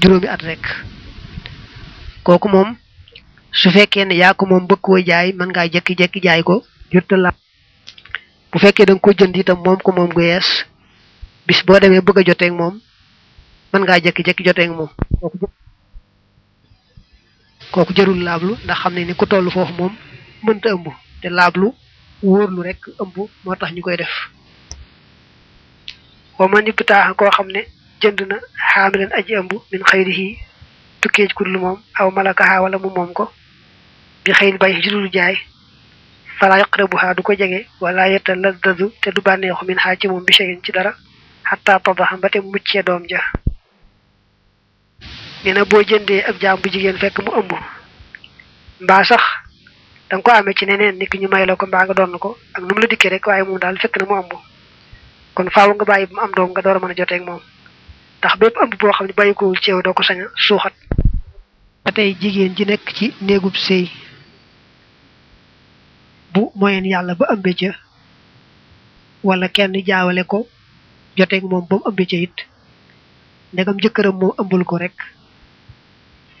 juróomi at rek kooku moom su fekkee ne yaa ko moom bëgg koo jaay mën ngaa jekki-jekki jaay ko jërta la bu fekkee da nga ko jënd itam moom ko moom gu yees bis boo demee bëgg a joteeg moom mën ngaa jekki-jekki joteeg moom kooku jarul laablu ndax xam ne ni ku toll foofu moom mënta ëmb te laablu wóorlu rek ëmb moo tax ñu koy def wa man ibtaaxa koo xam ne jënd na xaamilan aji ëmb min xayrihi tukkee ci kudul moom aw malakaha wala mu moom ko bi xëy bay ci dul jaay fala yaqrabuha du ko jege wala yetta laddadu te du bànneexu min xaa ci moom bi shay'in ci dara xataa tadaxa ba te muccee doom ja nee na boo jëndee ab jaam bu jigéen fekk mu ëmb mbaa sax da nga ko amee ci neneen nit ki ñu may la ko mbaa nga doon ko ak nu mu la dikkee rek waaye moom daal fekk na mu ëmb kon faaw nga bàyyi bu mu am doom nga door a mën a jotee ak moom ndax bépp ëmb boo xam ne bàyyi ko wul ci yow doo ko sañ a suuxat. ba tey jigéen ji nekk ci néegub sëy bu moyen yàlla ba ëmbe ca wala kenn jaawale ko joteeg moom ba mu ëmbe ca it ndegam jëkkëram moom ëmbul ko rek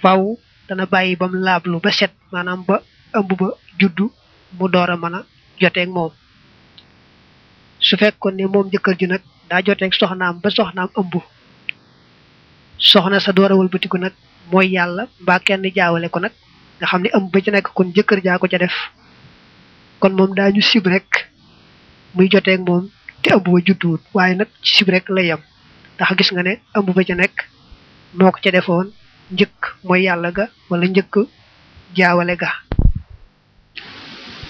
faw dana bàyyi bam laablu ba set maanaam ba ëmb ba juddu mu door a mën a joteeg moom su fekkoon ne moom jëkkër ji nag daa joteeg soxnaam ba soxnaam ëmb soxna sa door a wëlbatiku nag mooy yàlla mbaa kenn jaawale ko nag nga xam ne ëmb ba ci nekk kon jëkkër jaa ko ca def kon moom daañu sib rek muy joteeg moom te ëmb ba judduwut waaye nag ci sib rek la yem ndax gis nga ne ëmb ba ca nekk moo ko ca defoon njëkk mooy yàlla ga wala njëkk jaawale ga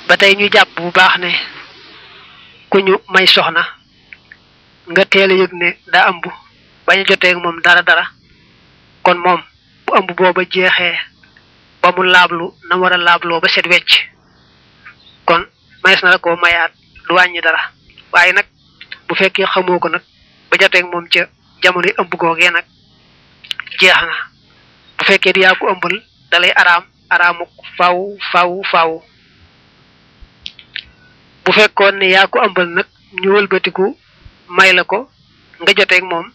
ba tey ñu jàpp bu baax ne ku ñu may soxna nga teel a yëg ne daa ëmb bañ a joteeg moom dara dara kon moom bu ëmb booba jeexee ba mu laablu na war a laabloo ba set wecc kon mayees na la koo mayaat du wàññi dara waaye nag bu fekkee xamoo ko nag ba joteeg moom ca jamono yi ëmb googee nag jeex na bu fekkee di yaa ko ëmbal dalay araam araamu faw faw faw bu fekkoon ne yaa ko ëmbal nag ñu wëlbatiku may la ko nga joteeg moom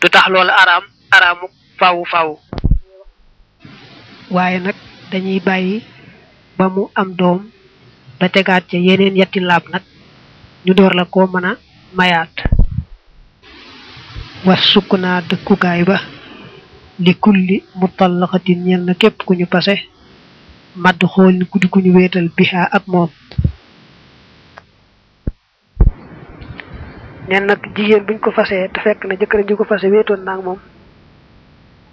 du tax loola araam araamu faaw faaw waaye nag dañuy bàyyi ba mu am doom ba tegaat ca yeneen yetti laab nag ñu door la koo mën a mayaat was sukk naa dëkkukaay ba li kulli mutallaqatin ñel na képp ku ñu pase madd xool ni guddi ku ñu wéetal bihaa ak moom neen nag jigéen buñ ko fasee te fekk na jëkkër ji ko fase wéetoon naa moom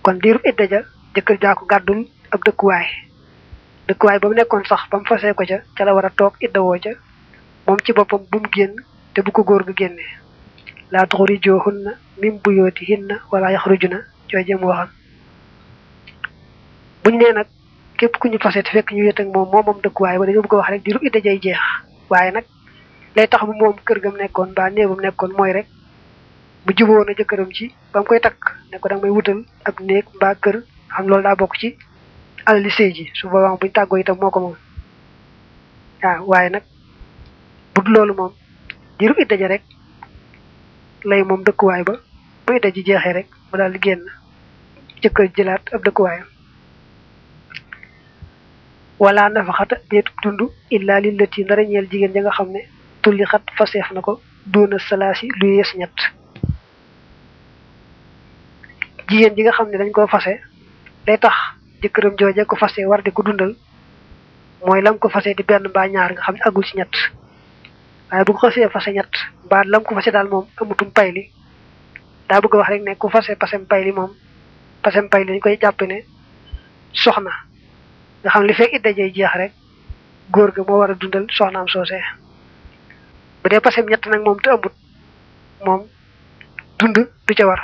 kon diiru idda ja jëkkër jaa ko gàddul ab dëkkuwaay dëkkuwaay ba mu nekkoon sax ba mu fasee ko ca ca la war a toog idda woo ca moom ci boppam bu mu génn te bu ko góor ga génne laa tuxrijoohunna min buyootihinna wala yaxrujuna jooje mu waxam buñ nee nag képp ku ñu fase te fekk ñu wéet ak moom moom moom dëkkuwaay ba dañoo bëgg a wax rek diiru idda jay jeex waaye nag lay tax mu moom kër gam nekkoon mbaa néegam nekkoon mooy rek mu juboo na jëkkëram ci ba mu koy takk ne ko da nga may wutal ab néeg mbaa kër xam loolu daa bokk ci alali sëy ji su boobaa buñ tàggoo itam moo ko moom waaw waaye nag bu dul loolu moom diiru idda ja rek lay moom dëkkuwaay ba bu idda ji jeexee rek mu daal di génn jëkkër jëlaat ab dëkkuwaayam wala nafaxata deetub dund illaa lillati ndara ñeel jigéen ja nga xam ne tulli xat faseef na ko doona salaasi lu yees ñett jigéen ji nga xam ne dañ koo fase lay tax jëkkëram jooje ko fase war di ko dundal mooy lam ko fase di benn mbaa ñaar nga xam ne agul ci ñett waaye bu ko xasee fase ñett mbaa lam ko fase daal moom amutum pay li daa bëgg wax rek ne ku fase pasem pay li moom pasem pay li dañ koy jàpp ne soxna nga xam li fekk idda jay jeex rek góor ga moo war a dundal soxnaam soose bu dee pasem ñett nag moom te ëmbut moom dund du ca war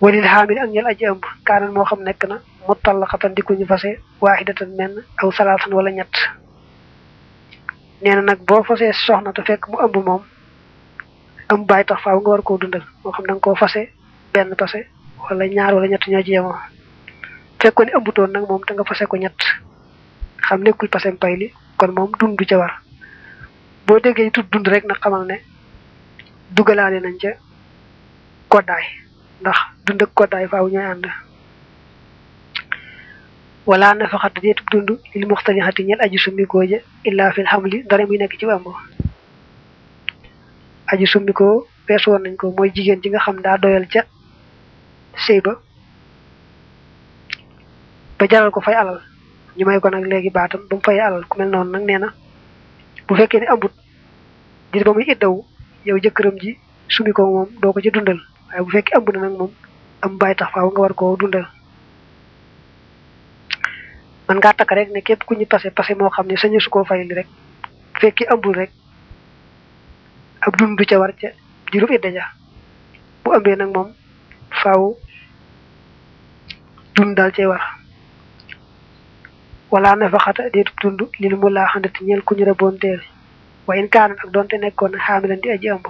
walil xaamil ak ñel aji ëmb kaanan moo xam nekk na mu tallaqatan di ko ñu fase waahidatan menn aw salaatan wala ñett nee na nag boo fasee soxna te fekk mu ëmb moom am bàyyi tax faaw nga war koo dundal moo xam da nga koo fase benn pase wala ñaar wala ñett ñoo ci yemoo fekkoon ni ëmbutoon nag moom te nga fase ko ñett xam nekkul pasem pay li kon moom dund du ca war boo déggee ñu tudd dund rek nag xamal ne dugalaale nañ ca koddaay ndax dund ak koddaay faaw ñooy ànd wala nafaxat deetub dund lil muxtani xati ñel aju summi gooje illa fil xamli dara muy nekk ci ëmb aji summi ko weesu woon nañ ko mooy jigéen ji nga xam daa doyal ca sëy ba ba jaral ko fay alal ñu may ko nag léegi baatam ba mu fay alal ku mel noonu nag nee na bu fekkee ne ambut ngir ba muy iddawu yow jëkkëram ji sumi ko moom doo ko ci dundal waaye bu fekkee ëmb na nag moom am bàyyi tax faaw nga war koo dundal man ngaa takk rek ne képp ku ñu passé passé moo xam ne sañu su koo fay li rek bu fekkee ëmbul rek ab dund du ca war ca jurub idda ja bu ëmbee nag moom faaw dund daal cay war wala nafaxata déetu dund li lu mu laa xandati ñeel ku ñu raboonteel waaye in kaanat ak doonte nekkoon na xaamilan di aji ëmb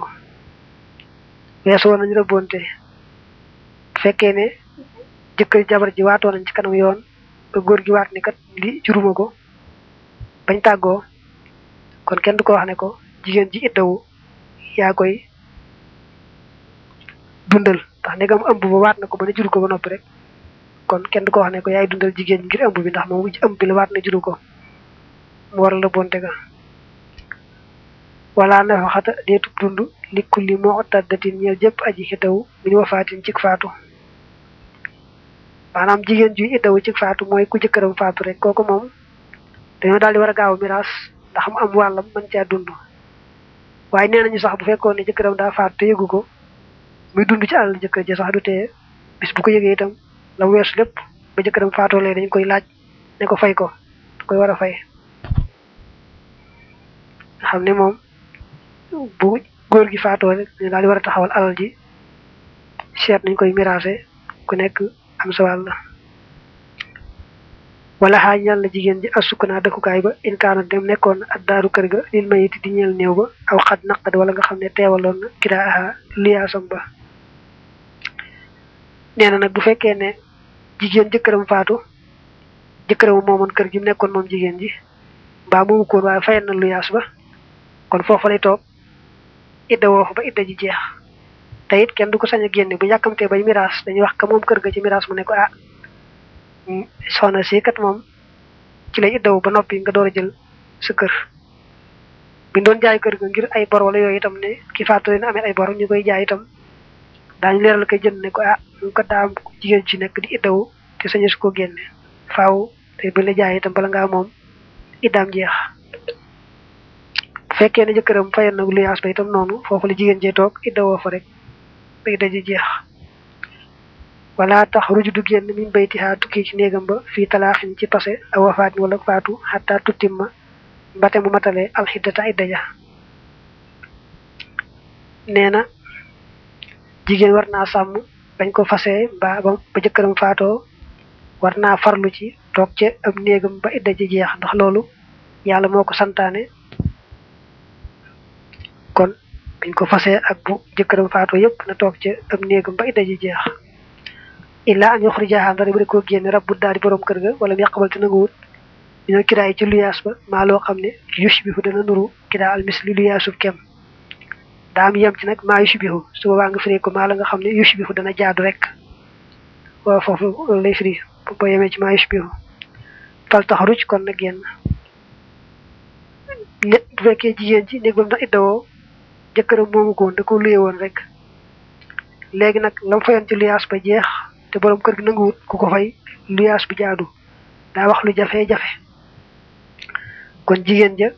weesu woon nañu rabonte bu fekkee ne jëkkër jabar ji waatoo nañ ci kanam yoon ba góor gi waat ne kat li juruma ko bañ tàggoo kon kenn du ko wax ne ko jigéen ji iddawu yaa koy dundal ndax ndegam ëmb ba waat na ko ba ne juru ko ba noppi rek kon kenn du ko wax ne ko yaay dundal jigéen ngir ëmb bi ndax moom ëmb bi la waat na juru ko mu waral la bonte ga wala nafa xata deetub dund li kulli moo taddatin ñeel jëpp aji xitawu min wafaatin cik faatu maanaam jigéen ju iddawu ci faatu mooy ku jëkkëram faatu rek kooku moom dañoo daal di war a gaaw miraas ndax mu am wàllam mën caa dund waaye nee nañu sax bu fekkoon ne jëkkëram daa faatu te yëgu ko muy dund ci àll jëkkër ji sax du tee bis bu ko yëgee itam la weesu lépp ba jëkkëram faatoo lee dañ koy laaj ne ko fay ko da koy war a fay nga xam ne moom bu góor gi faatoo rek ñu daal di war a taxawal alal ji seet nañ koy miraase ku nekk am sa wàll wala xaaj ñal na jigéen ji asukkanaa dëkkukaay ba in kaana dem nekkoon na ak daaru kër ga lil mayiti di ñeel néew ba aw xat naqad wala nga xam ne teewaloon na kiraa aha liyaasam ba nee na nag bu fekkee ne jigéen jëkkëram faatu jëkkëram moomoon kër gi mu nekkoon moom jigéen ji mbaa moomu koon waaye fayal na lu yaas ba kon foofa lay toog idda woo fa ba idda ji jeex te it kenn du ko sañ a génne bu yàkkamtee bay miraas dañuy wax ka moom kër ga ci miraas mu ne ko ah soxna si kat moom ci lay iddawu ba noppi nga door a jël sa kër bu ñu doon jaay kër ga ngir ay bor wala yooyu itam ne ki faatu leen amee ay bor ñu koy jaay itam daañu leeral koy jënd ne ko ah ñu ko daam jigéen ci nekk di iddawu te sañu su ko génne faaw te bu la jaay itam bala ngaa moom iddaam jeex bu fekkee ne jëkkëram fayoon na luyaas ba itam noonu foofu la jigéen jee toog iddawoo fa rek ba idda ji jeex wala tax ruju du génn min baytihaa tukki ci néegam ba fii talaaxin ci pase aw wafaat wala faatu xataa tuttim ma mbate mu matale alxiddata ay daja nee na jigéen war naa sàmm bañ ko fasee mbaa ba ba jëkkëram faatoo war naa farlu ci toog ca am néegam ba idda ji jeex ndax loolu yàlla moo ko santaane kon biñ ko fasee ak bu jëkkëram faatoo yépp na toog ca am néegam ba idda ji jeex illaa an yuxrijaahaa ndara bu da koo génne rabbu daal di borom kër ga wala mu yàqabal te nanguwut ñoo kiraay ci luyaas ba maa loo xam ne yushbihu dana nuru kiraa al misli luyaasub kem daa am yem ci nag maa yushbihu su boobaa nga firee ko maa la nga xam ne yushbihu dana jaadu rek waaw foofu lay firi boo yemee ci maa yushbihu fal taxruj kon na génn ne bu fekkee jigéen ci néeg ba mu doon iddawoo jëkkëram moomu ko woon da ko luye woon rek léegi nag la mu fayoon ci luyaas ba jeex te borom kër gi nanguwut ku ko fay luyaas bi jaadu daa wax lu jafe-jafe kon jigéen ja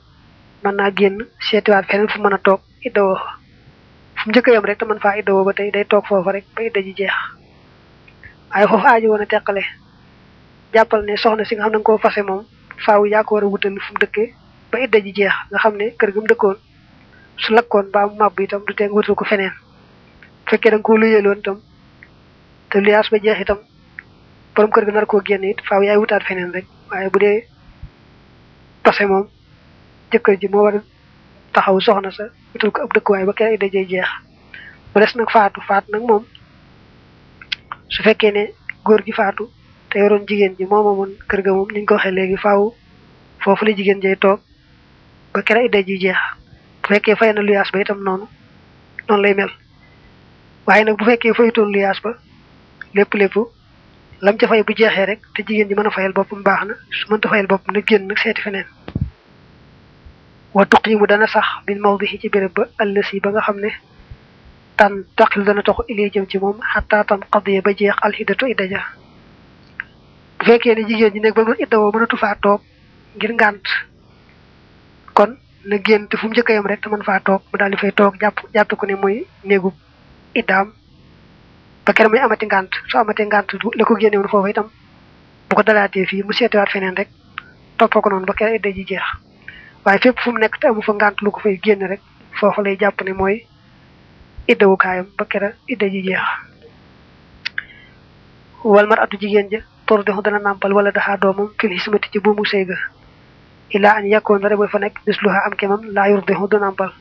mën naa génn seetiwaat feneen fu mën a toog iddawoo fa fu mu njëkk a yem rek te mën faa iddawoo ba tey day toog foofa rek ba idda ji jeex waaye foofu aajo woon a teqale jàppal ne soxna si nga xam ne nga koo fase moom faaw yaa ko war a wutal fu mu dëkkee ba idda ji jeex nga xam ne kër gi mu dëkkoon su lakkoon mbaa mu màbb itam du tee nga wutal ko feneen bu fekkee da nga koo luyeeloon itam te luyaas ba jeex itam borom kër gi nar koo génn it faaw yaay wutaat feneen rek waaye bu dee passé moom jëkkër ji moo war a taxaw soxna sa wutal ko ab dëkkuwaay ba kër idda jee jeex mu des nag faatu faat nag moom su fekkee ne góor gi faatu te yoroon jigéen ji moo moomoon kër ga moom ni ñu ko waxee léegi faaw foofu la jigéen jay toog ba kere idda ji jeex bu fekkee fay na luyaas ba itam noonu noonu lay mel waaye nag bu fekkee fayutoon luyaas ba lépp lépp lam ca fay bu jeexee rek te jigéen ji mën a fayal boppam baax na su mënta fayal boppam na génn nag seeti feneen wa tuqiimu dana sax min mawdihi ci béréb ba allësi ba nga xam ne tan taqil dana toxu ilee jëm ci moom xataa tam xaddiye ba jeex alxidatu idda ja bu fekkee ne jigéen ñi nekk ba doon idda woo mënatu faa toog ngir ngànt kon na génn te fu mu njëkk a yem rek te mën faa toog mu daal di fay toog jàpp jàpp ko ne mooy néegu iddaam ba keroog muy amati ngànt su amati ngànt du la ko génne woon foofu itam bu ko dalaatee fii mu seetiwaat feneen rek toppoo ko noonu ba keroog idda ji jeex waaye fépp fu mu nekk te amu fa ngànt lu ko fay génn rek foofu lay jàpp ne mooy iddawu kaayam ba kera idda ji jeex wal mar atu jigéen ja tor dexu dana nàmpal wala daxaa doomam fil xismati ci buumu sëy ga ilaa an yàkkoon dara booy fa nekk bis lu am kemam laa yor dexu du nàmpal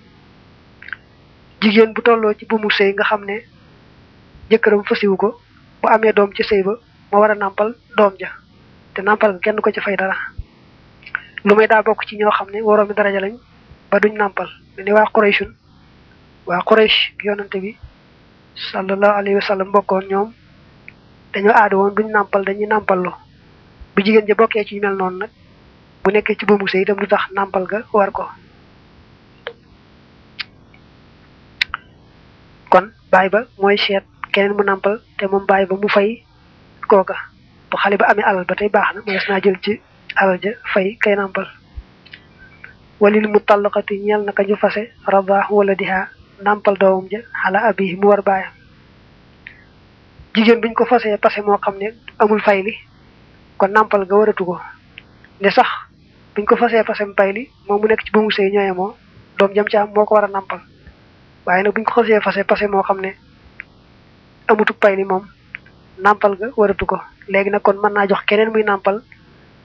jigéen bu tolloo ci buumu sëy nga xam ne jëkkëram fasiwu ko bu amee doom ci sëy ba ma war a nàmpal doom ja te nàmpal kenn ko ci fay dara lu may daa bokk ci ñoo xam ne waroomi daraja lañ ba duñ nàmpal mel ni waa Qurayshun waa Quraysh gi yonante bi sallallahu alayhi wa sallam bokkoon ñoom dañoo aada woon duñ nàmpal dañuy nàmpallu bu jigéen ja bokkee ci mel noonu nag bu nekkee ci buumu sëy itam du tax nàmpal ga war ko kon baay ba mooy seet keneen mu nàmpal te moom baay ba mu fay kooka bu xale ba amee alal ba tey baax na mënees naa jël ci alal ja fay kay nàmpal walil mu tallaqati ñeel na ka ñu fase rabaax wala dihaa nàmpal doomam ja xala abi mu war baayam jigéen buñ ko fasee passé moo xam ne amul fay li kon nàmpal nga waratu ko ne sax buñ ko fasee passé mu pay li moom mu nekk ci buumu sëy ñooye moo doom jam ci am moo ko war a nàmpal waaye nag buñ ko xasee fase passé moo xam ne amutu pay li moom nàmpal ga waratu ko léegi nag kon mën naa jox keneen muy nàmpal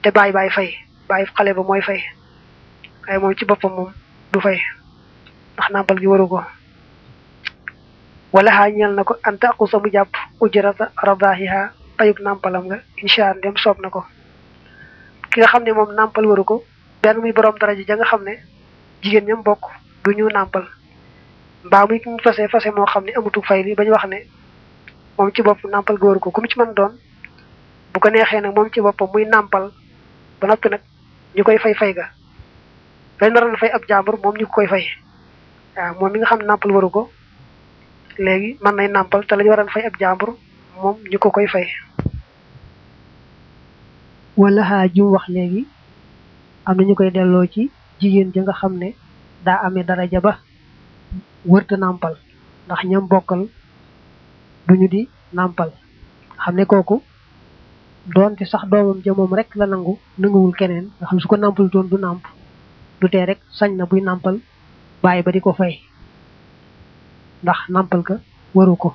te bàyyi bàyyi fay bàyyi xale ba mooy fay waaye moom ci boppam moom du fay ndax nàmpal gi waru ko wala xaa ñeel na ko an taqusa mu jàpp ujrata radaahiha payuk nàmpalam nga incha allah dem soob na ko ki nga xam ne moom nàmpal waru ko benn muy borom daraja ja nga xam ne jigéen ñam bokk du ñu nàmpal mbaa muy ki ñu fase fase moo xam ne amatu fay li bañ wax ne moom ci bopp nàmpal góor ko ku mu ci mën doon bu ko neexee nag moom ci boppam muy nàmpal ba noppi nag ñu koy fay fay ga dañ naroon fay ab jàmbur moom ñu koy fay waaw moom mi nga xam nàmpal waru ko léegi mën nay nàmpal te lañu waroon fay ab jàmbur moom ñu ko koy fay wala xaa jum wax léegi am na ñu koy delloo ci jigéen ja nga xam ne daa amee daraja ba wërta nàmpal ndax ñam bokkal duñu di nàmpal xam ne kooku doonte sax doomam ja moom rek la nangu nanguwul keneen nga xam su ko nàmpal doon du nàmp du tee rek sañ na buy nàmpal bàyyi ba di ko fay ndax nàmpal ka waru ko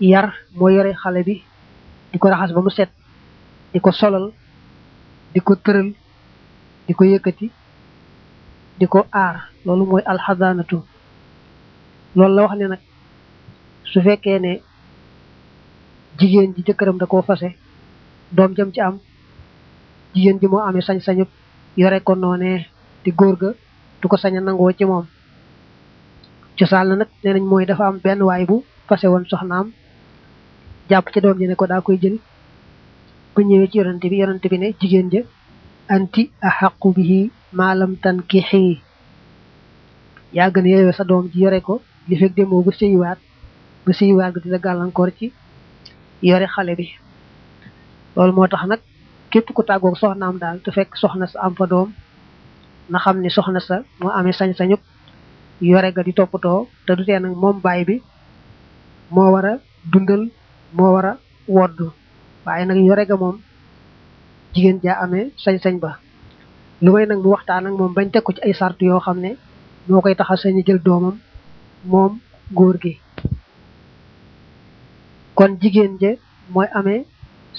yar moo yore xale bi di ko raxas ba mu set di ko solal di ko tëral di ko yëkkati di ko aar loolu mooy alxadaanatu loolu la wax ne nag su fekkee ne jigéen ji jëkkëram da koo fase doom jëm ci am jigéen ji moo amee sañ-sañu yore ko noonee di góor ga du ko sañ a nangoo ci moom cosaan la nag nee nañ mooy dafa am benn waay bu fase woon soxnaam jàpp ci doom ji ne ko daa koy jël ba ñëwee ci yonante bi yonante bi ne jigéen ja anti axaqu bihi maalam tankixi yaa gën a yeewee sa doom ji yore ko li fekk demoo ba sëyiwaat ba siy waal bi di la gàllankoor ci yore xale bi loolu moo tax nag képp ku tàggoog soxnaam daal te fekk soxna sa am fa doom na xam ni soxna sa moo amee sañ-sañu yore ga di toppatoo te du tee nag moom baay bi moo war a dundal moo war a wodd waaye nag yore ga moom jigéen jaa amee sañ-sañ ba lu may nag mu waxtaan ak moom bañ teg ko ci ay sart yoo xam ne moo koy tax a sañ a jël doomam moom góor gi kon jigéen je mooy amee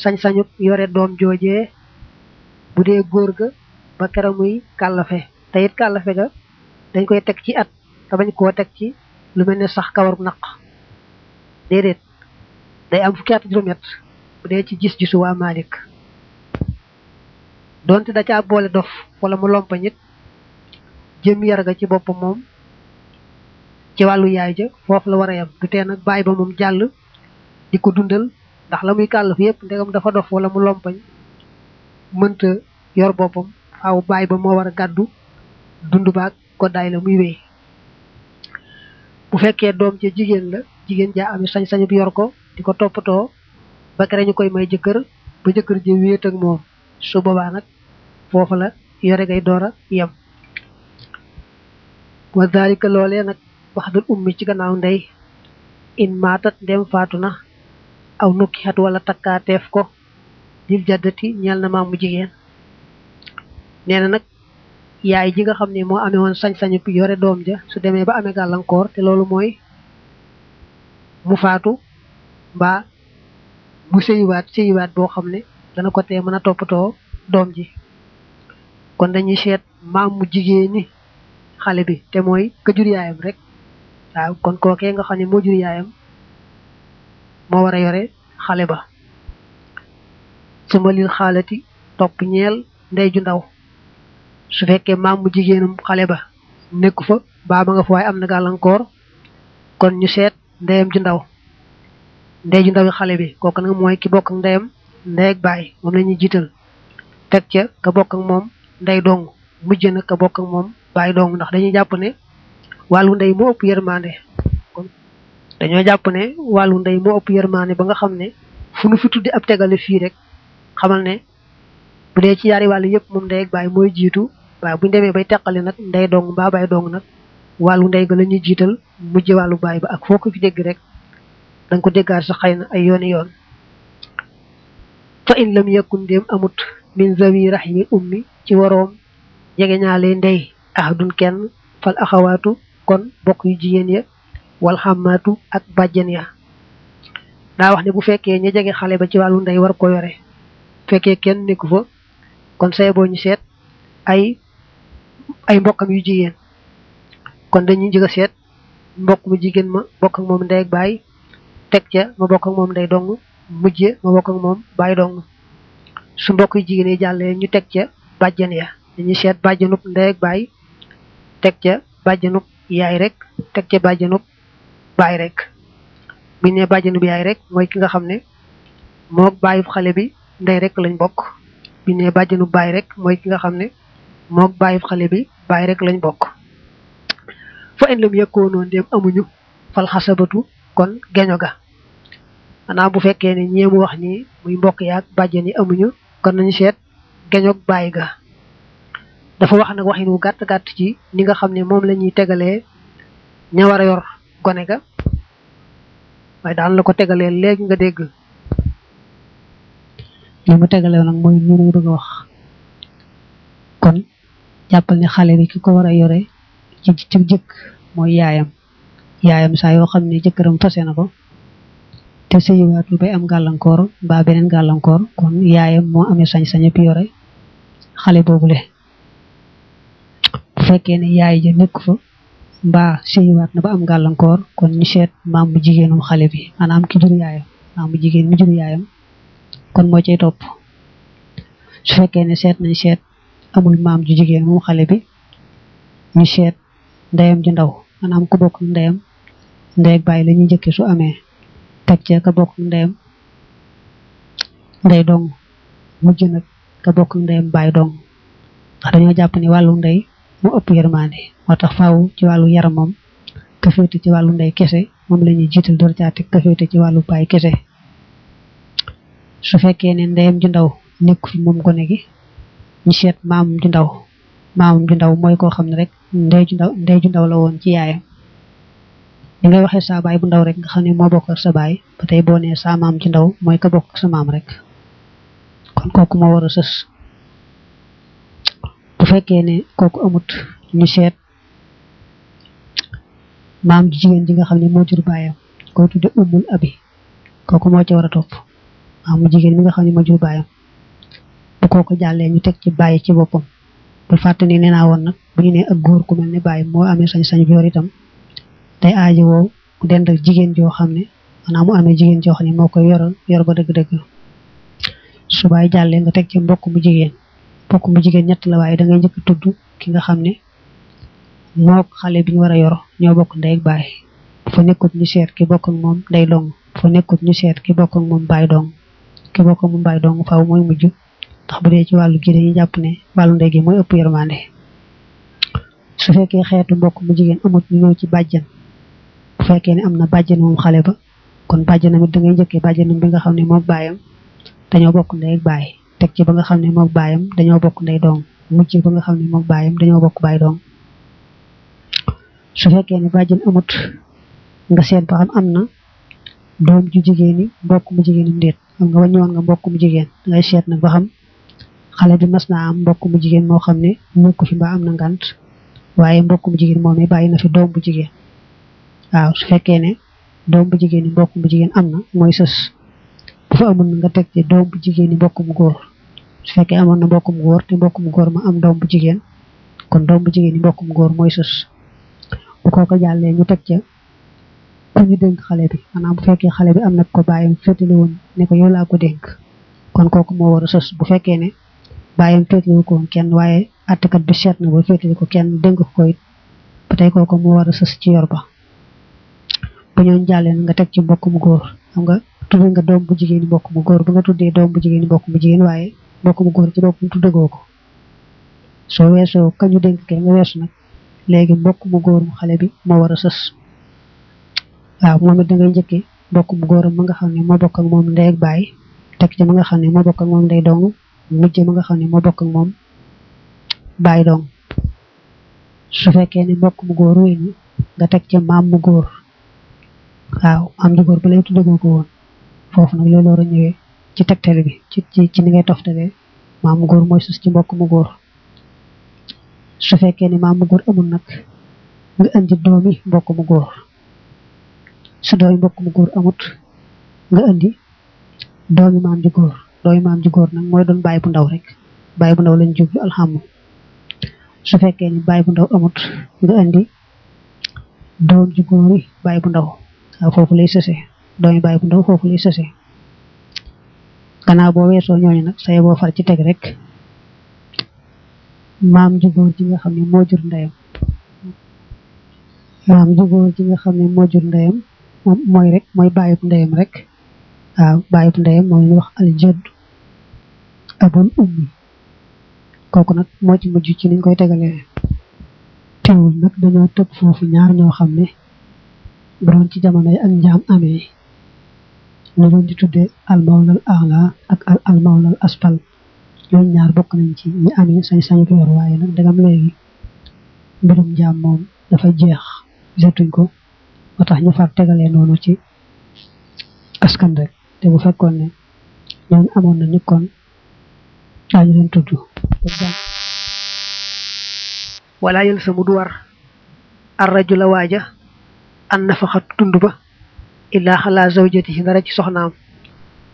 sañ-sañu yore doom joojee bu dee góor ga ba kera muy kàllafe te it kàllafe ga dañ koy teg ci at te bañ koo teg ci lu mel ne sax kawaru naq déedéet day am fukki at juróom-ñett bu dee ci gis-gisu waa Malik donte da caa boole dof wala mu lompa ñit jëm yar ga ci boppam moom ci wàllu yaay ja foofu la war a yem du tee nag bàyyi ba moom jàll di ko dundal ndax la muy kàllaf yépp ndegam dafa dof wala mu lompañ mënta yor boppam faaw bàyyi ba moo war a gàddu dund baag koddaay la muy wéy bu fekkee doom ja jigéen la jigéen jaa amee sañ-sañu yor ko di ko toppatoo ba kere ñu koy may jëkkër ba jëkkër ji wéet ak moom su boobaa nag foofu la yore gay door a yem wa daalika loolee nag wax dul ummi ci gannaaw ndey in maatat ndem faatu na aw nukki xat wala takkaateef ko lil jaddati ñeel na maam mu jigéen nee na nag yaay ji nga xam ne moo amee woon sañ-sañu yore doom ja su demee ba amee gàllankoor te loolu mooy mu faatu mbaa mu sëyiwaat sëyiwaat boo xam ne dana ko tee mën a toppatoo doom ji kon dañuy seet maam mu jigéen ni xale bi te mooy ka jur yaayam rek waaw kon kookee nga xam ne moo jur yaayam moo war a yore xale ba suma lil xaalati topp ñeel ndey ju ndaw su fekkee maam mu jigéenum xale ba nekku fa baaba nga fa waaye am na gàllankoor kon ñu seet ndeyam ju ndaw ndey ju ndawi xale bi kooku nag mooy ki bokk ak ndeyam ndey ak baay moom la ñuy jiital teg ca ka bokk ak moom ndey dong mujj na ka bokk ak moom baay dong ndax dañuy jàpp ne wàllu ndey moo ëpp yërmande dañoo jàpp ne wàllu ndey moo ëpp yërmaane ba nga xam ne fu nu fi tuddi ab tegale fii rek xamal ne bu dee ci yaari wàll yëpp moom ndey ak baay mooy jiitu waaye bu ñu demee bay teqale nag ndey dong mbaa baay dong nag wàllu ndey ga la ñuy jiital mujj wàllu baay ba ak foo ko fi dégg rek da nga ko déggaat sa xëy na ay yooni yoon fa in lam yakun dem amut min zawi rahimi ummi ci waroom jege ñaale ndey ahadun kenn fal axawaatu kon bokk yu jigéen ya wal xamaatu ak bàjjen ya daa wax ne bu fekkee ña jege xale ba ci wàllu ndey war ko yore bu fekkee kenn nekku fa kon say boo ñu seet ay ay mbokkam yu jigéen kon dañuy njëkk a seet mbokk mu jigéen ma bokk ak moom ndey ak baay teg ca ma bokk ak moom ndey dong mujje ma bokk ak moom baay dong su mbokk yu jigéen yi jàllee ñu teg ca bàjjan ya dañuy seet bàjjanub ndey ak baay teg ca bàjjanub yaay rek teg ca bàjjanub baay rek bu ñu nee bàjjanub yaay rek mooy ki nga xam ne moog baayub xale bi ndey rek lañ bokk bu ñu nee bàjjanub baay rek mooy ki nga xam ne moom bàyyi xale bi bàyyi rek lañ bokk fa in lam yëkkoonoo ndéem amuñu fal xasabatu kon geño ga maanaam bu fekkee ne ñeemu wax ñi muy mbokk yaag bàjjen yi amuñu kon nañu seet geñog bàyyi ga dafa wax nag waxin wu gàtt gàtt ci ni nga xam ne moom la ñuy tegalee ña war a yor gone ga waaye daan la ko tegalee léegi nga dégg li mu tegalee nag mooy ñu mu bëgg a wax kon jàppal ne xale bi ki ko war a yore ci ci jëkk mooy yaayam yaayam saa yoo xam ne jëkkëram fase na ko te sëyiwaatul bay am gàllankoor mbaa beneen gàllankoor kon yaayam moo amee sañ-sañu bi yore xale boobule bu fekkee ne yaay ja nekk fa mbaa sëyiwaat na ba am gàllankoor kon ñu seet maam bu jigéenum xale bi maanaam ki jur yaayam maam bu jigéen mi jur yaayam kon moo cay topp su fekkee ne seet nañ seet amul maam ju jigéen moom xale bi ñu seet ndeyam ju ndaw maanaam ku bokk ndeyam ndey ak bàyyi la ñuy njëkkee su amee teg ca ka bokk ndeyam ndey dong mujj nag ka bokk ndeyam bàyyi dong ndax dañoo jàpp ni wàllu ndey mu ëpp yërmande moo tax faaw ci wàllu yaram moom ka féete ci wàllu ndey kese moom la ñuy jiital door caa teg ka féete ci wàllu baay kese su fekkee ne ndeyam ju ndaw nekk fi moom gone gi ñu seet maamam ju ndaw maamam ju ndaw mooy koo xam ne rek ndey ju ndaw ndey ju ndaw la woon ci yaayam li ngay waxee saa baay bu ndaw rek nga xam ne moo bokk ak sa baay ba tey boo nee saa maam ju ndaw mooy ka bokk ak sa maam rek kon kooku moo war a sës bu fekkee ne kooku amut ñu seet maam ji jigéen ji nga xam ne moo jur baayam koy tudde ummul abi kooku moo ci war a topp maamu jigéen mi nga xam ne moo jur baayam bu kooku jàllee ñu teg ci bàyyi ci boppam bu fàtte ni nee naa woon nag bu ñu nee ak góor ku mel ne bàyyi moo amee sañ-sañ bi yor itam day aaji woow mu dend ak jigéen joo xam ne maanaam mu amee jigéen joo xam ne moo koy yoral yor ba dëgg-dëgg su baay jàllee nga teg ci mbokk mu jigéen mbokk mu jigéen ñett la waaye da ngay njëkk tudd ki nga xam ne mook xale bi ñu war a yor ñoo bokk ndey ak baay bu fa nekkut ñu seet ki bokk ak moom ndey dong bu fa nekkut ñu seet ki bokk ak moom baay dong ki bokk ak moom baay dong faaw mooy mujj ndax bu dee ci wàllu gi dañuy jàpp ne wàllu ndey gi mooy ëpp yërmande su fekkee xeetu mbokk mu jigéen amut ñu ñëw ci bàjjan bu fekkee ne am na bàjjan moom xale ba kon bàjjanam it da ngay njëkkee bàjjanam bi nga xam ne moom baayam dañoo bokk ndey ak baay teg ci ba nga xam ne moom baayam dañoo bokk ndey doom mujj ba nga xam ne moom baayam dañoo bokk baay doom su fekkee ne bàjjan amut nga seet ba xam am na doom ju jigéen yi mbokk mu jigéen yi ndéet xam nga wàññi woon nga mbokk mu jigéen da ngay seet nag ba xam xale bi mas naa am mbokk mu jigéen moo xam ne nekku fi mbaa am na ngant waaye mbokk mu jigéen moom i bàyyi na fi doom bu jigéen waaw su fekkee ne doom bu jigéen yi mbokk mu jigéen am na mooy sës bu fa amul nga teg ci doom bu jigéen yi mbokk mu góor su fekkee amoon na mbokk mu góor te mbokk mu góor ma am doom bu jigéen kon doom bu jigéen yi mbokk mu góor mooy sës bu kooka jàllee ñu teg ca ku ñu dénk xale bi maanaam bu fekkee xale bi am na ko bàyyam féetale woon ne ko yow laa ko dénk kon kooku moo war a sos bu fekkee ne bàyyam féetale ko woon kenn waaye àttekat bi seet na ba féetale ko kenn dénk ko koy ba tey kooku moo war a sës ci yor ba bu ñoon jàllee nga teg ci mbokk mu góor xam nga tudde nga doom bu jigéen mbokk mu góor bu nga tuddee doom bu jigéen mbokk mu jigéen waaye mbokk mu góor ci boppam tuddagoo ko soo weesoo kañu dénk kee nga weesu nag léegi mbokk mu góor mu xale bi moo war a sës waaw moom it da ngay njëkke mbokk mu góoram ma nga xam ne moo bokk ak moom ndey ak baay teg ca ma nga xam ne moo bokk ak moom ndey dong mujj ma nga xam ne moo bokk ak moom baay dong su fekkee ne mbokk mu góor wéy na nga teg ca maam mu góor waaw am ju góor ba lay tuddagoo ko woon foofu nag loolu war a ñëwee ci tegtale bi ci ci ci ni ngay toftalee maam mu góor mooy sus ci mbokk mu góor su fekkee ni maam mu góor amul nag nga indi doomi mbokk mu góor su doomi mbokk mu góor amut nga indi doomi maam ji góor doomi maam ji góor nag mooy doon bàyyi bu ndaw rek bàyyi bu ndaw lañ jublu alxamu su fekkee ni bàyyi bu ndaw amut nga indi doom ju góori baay bu ndaw waaw foofu lay sëse doomi baay bu ndaw foofu lay sëse gannaaw boo weesoo ñooñu nag say boo far ci teg rek maam ju góor ji nga xam ne moo jur ndeyam maam ju góor ji nga xam ne moo jur ndeyam moom mooy rek mooy bàyyub ndeyam rek waaw bàyyub ndeyam moom ñu wax aljaddu abul ummi kooku nag moo ci mujj ci niñ koy tegalee teewul nag dañoo tëb foofu ñaar ñoo xam ne bu doon ci jamono yi ak njaam amee ñu doon di tuddee al mawlal ala ak al al mawlal asfal ñoom ñaar bokk nañ ci ñi amee sañ-sañu ko yor waaye nag dagam léegi mbirum njaam moom dafa jeex jotuñ ko moo tax ñu far tegalee noonu ci askan rek te bu fekkoon ne ñooñu amoon na ñu kon daañu leen tudd wala yel samu du war ar rajula waaja an nafaxat tund ba illaa xalaa zawjatihi nga raj soxnaam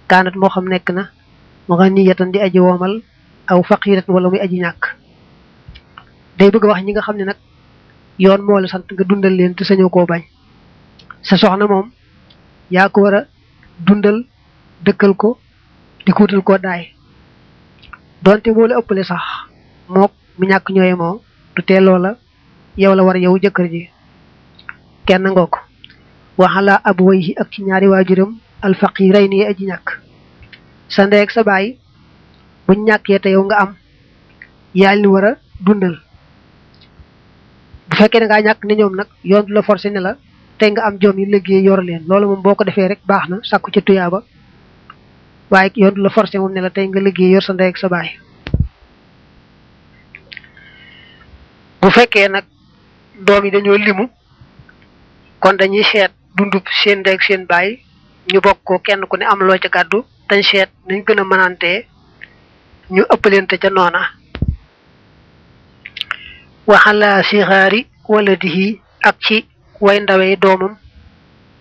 kaanat moo xam nekk na mu ganiyatan di aji woomal aw faqiratan wala muy aji ñàkk day bëgg wax ñi nga xam ne nag yoon moo la sant nga dundal leen te sañoo koo bañ sa soxna moom yaa ko war a dundal dëkkal ko di ko wutal koo daay donte moo la ëppale sax mook mu ñàkk ñooye moo du tee loola yow la war yow jëkkër ji kenn ngoog waxalaa ab way yi ak ci ñaari waajuram alfaqiray ni aji ñàkk sa ndey ak sa baay buñ ñàkkee te yow nga am yaa li war a dundal bu fekkee da ngaa ñàkk ne ñoom nag yoon du la forcé ne la tey nga am joom yi liggéey yor leen loolu moom boo ko defee rek baax na sàkku ci tuyaaba waaye yoon du la forcé moom ne la tey nga liggéey yor sa ndey ak sa baay bu fekkee nag doom yi dañoo limu kon dañuy seet dundub seen ndey ak seen baay ñu bokk ko kenn ku ne am loo ca gàddu dañ seet nañ gën a mënantee ñu ëppalante ca noona waxala sixaari waladihi ak ci way ndawee doomam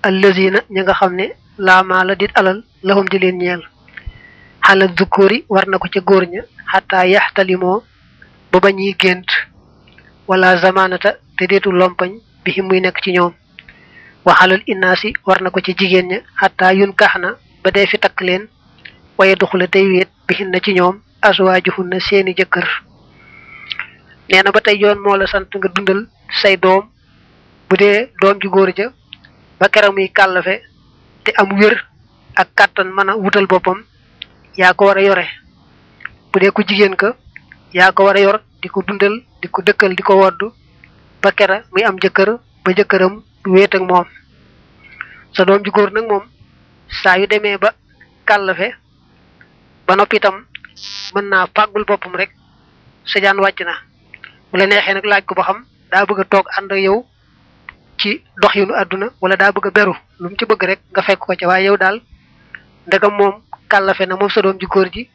allazina ña nga xam ne laa maala dit alal lahum di leen ñeel xala dukkóori war na ko ca góor ña xataa yaxtalimoo ba ba ñuy gént wala zamanata te deetu lompañ bi xi muy nekk ci ñoom waxalal innaasi war na ko ci jigéen ña xataa yun kaax na ba dee fi takk leen waaye duxula tey wéet bi xin na ci ñoom aswaajuhun na seeni jëkkër nee na ba tey yoon moo la sant nga dundal say doom bu dee doom ju góor ja ba keroog muy kàllafe te am wér ak kàttan mën a wutal boppam yaa ko war a yore bu dee ku jigéen ka yaa ko war a yor di ko dundal di ko dëkkal di ko wodd ba kera muy am jëkkër ba jëkkëram du wéet ak moom sa doom ju góor nag moom saa yu demee ba kàllafe ba noppi itam mën naa fàggul boppam rek sa jaan wàcc na bu la neexee nag laaj ko ba xam daa bëgg a toog ànd ak yow ci dox yu nu àdduna wala daa bëgg a beru lu mu ci bëgg rek nga fekk ko ca waaye yow daal ndegam moom kàllafe na moom sa doom ji góor ji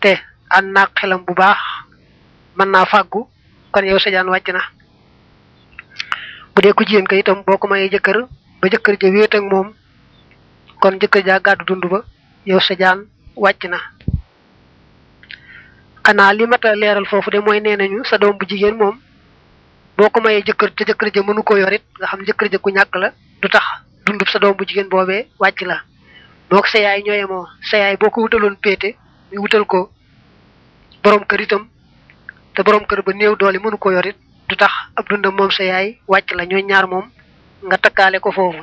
te ànd naa xelam bu baax mën naa fàggu kon yow sa jaan wàcc na bu dee ku jigéen ko itam boo ko mayee jëkkër ba jëkkër ja wéet ak moom kon jëkkër jaa gàddu dund ba yow sa jaan wàcc na xanaa li mat a leeral foofu de mooy nee nañu sa doom bu jigéen moom boo ko mayee jëkkër te jëkkër ja mënu ko yorit nga xam jëkkër ja ku ñàkk la du tax dundub sa doom bu jigéen boobee wàcc la moo ko sa yaay ñooye moo sa yaay boo ko wutaloon péete ñu wutal ko borom kër itam te borom kër ba néew doole mënu ko yorit du tax ab dundam moom sa yaay wàcc la ñooy ñaar moom nga takkaale ko foofu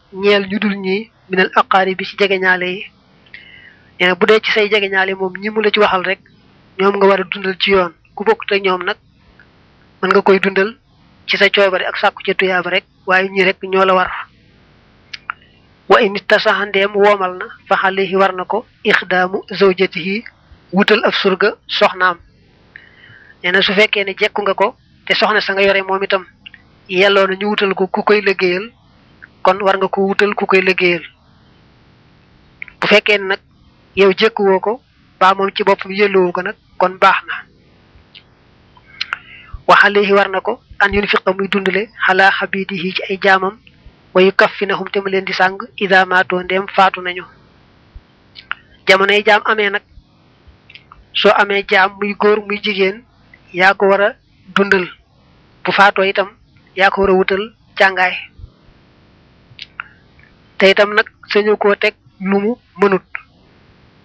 ñeel ñu dul ñi minal aqaari bi ci jegeñaale yi nee na bu dee ci say jegeñaale moom ñi mu la ci waxal rek ñoom nga war a dundal ci yoon ku bokk te ñoom nag mën nga koy dundal ci sa coobare ak sàkku ca tuyaaba rek waaye ñi rek ñoo la war wa in ittasaxa ndeem woomal na fa xalehi war na ko ixdaamu zawjatihi wutal ab surga soxnaam nee na su fekkee ne jekku nga ko te soxna sa nga yore moom itam yelloo na ñu wutal ko ku koy liggéeyal kon war nga ko wutal ku koy liggéeyal bu fekkee ne nag yow jëkk woo ko baa moom ci boppam yëlloowu ko nag kon baax na waxaleyi war na ko an yun fiqa muy dundale xalaa xabidihi ci ay jaamam wayu kaffinahum te mu leen di sàng ida maatoo ndeem faatu nañu jamonoy jaam amee nag soo amee jaam muy góor muy jigéen yaa ko war a dundal bu faatoo itam yaa ko war a wutal càngaay te itam nag sañu koo teg lu mu mënut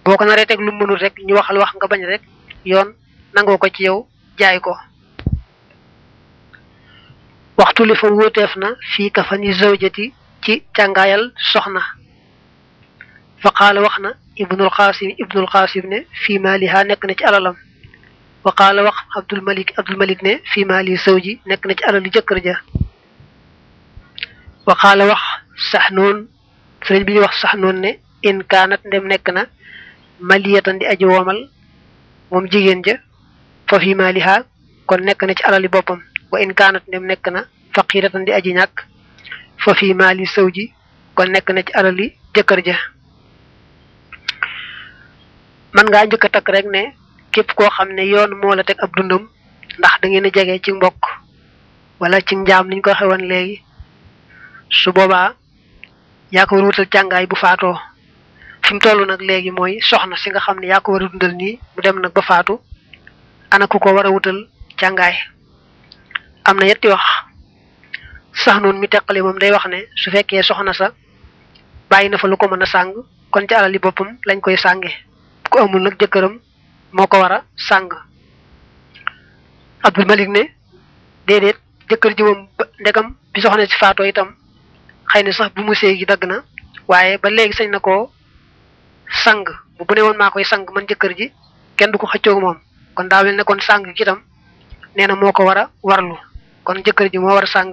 boo ko naree teg lu mu mënut rek ñu waxal wax nga bañ rek yoon nangoo ko ci yow jaay ko waxtu li fa wóoteef na fii kafani zawjati ci càngaayal soxna fa qaala wax na ibnul xaasim ibnul xaasim ne fii maaliha nekk na ci alalam wa qaala wax abdul malik abdul malik ne fii maali sawji nekk na ci alalu jëkkër ja wa qaala wax sax noon sëriñ bi ñu wax sax noon ne in kaanat ndem nekk na maliyatan di aji woomal moom jigéen ja fa fii maaliha kon nekk na ci alali boppam wa in kaanat ndem nekk na faqiratan di aji ñàkk fa fii maali sawji kon nekk na ci alali jëkkër ja man ngaa njëkk a takk rek ne képp koo xam ne yoon moo la teg ab dundam ndax da ngeen a jege ci mbokk wala ci njaam niñ ko waxee woon léegi su boobaa yaa ko war a wutal càngaay bu faatoo fi mu toll nag léegi mooy soxna si nga xam ne yaa ko war a dundal nii mu dem nag ba faatu ana ku ko war a wutal càngaay am na yetti wax sax noonu mi teqale moom day wax ne su fekkee soxna sa bàyyi na fa lu ko mën a sàng kon ci alali boppam lañ koy sànge ku amul nag jëkkëram moo ko war a sàng Abdul Malik ne déedéet jëkkër ji moom ndegam bi soxna si faatoo itam xëy na sax bu mu séy gi dagg na waaye ba léegi sañ na koo sang bu ne woon maa koy sang man jëkkër ji kenn du ko xëccoog moom kon daa mel ne kon sang gi itam nee na moo ko war a warlu kon jëkkër ji moo war a sàng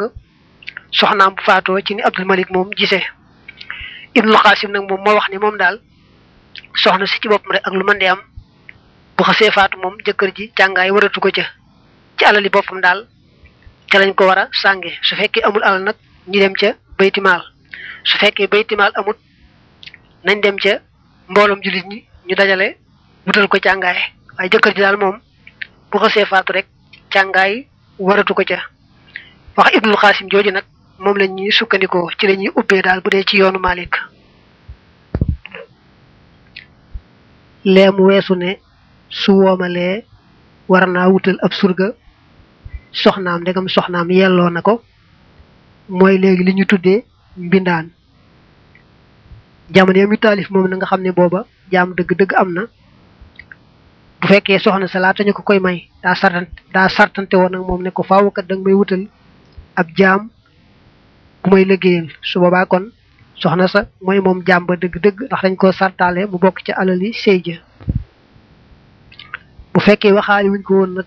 soxnaam bu faatoo ci ni Abdul Malik moom gisee Ibnul Xaasim nag moom moo wax ni moom daal soxna si ci boppam rek ak lu mën di am bu xasee faatu moom jëkkër ji càngaay waratu ko ca ci alali boppam daal ca lañ ko war a sànge su fekkee amul alal nag ñu dem ca baytimaal su fekkee baytimaal amut nañ dem ca mbooloom jullit ñi ñu dajale wutal ko càngaay waaye jëkkër ji daal moom bu xasee faatu rek càngaay waratu ko ca wax ibnul xaasim jooju nag moom la ñuy sukkandikoo ci la ñuy ubbee daal bu dee ci yoonu Malik lee mu weesu ne su woomalee war naa wutal ab surga soxnaam ndegam soxnaam yelloo na ko mooy léegi li ñu tuddee mbindaan jamono yam yu taalif moom na nga xam ne booba jaam dëgg-dëgg am na bu fekkee soxna sa laata ñu ko koy may daa sartan daa sartante woon nag moom ne ko faaw kat danga may wutal ab jaam ku may liggéeyal su boobaa kon soxna sa mooy moom jaam ba dëgg-dëgg ndax dañ koo sartaale mu bokk ci alali sëy ja bu fekkee waxaale wuñ ko woon nag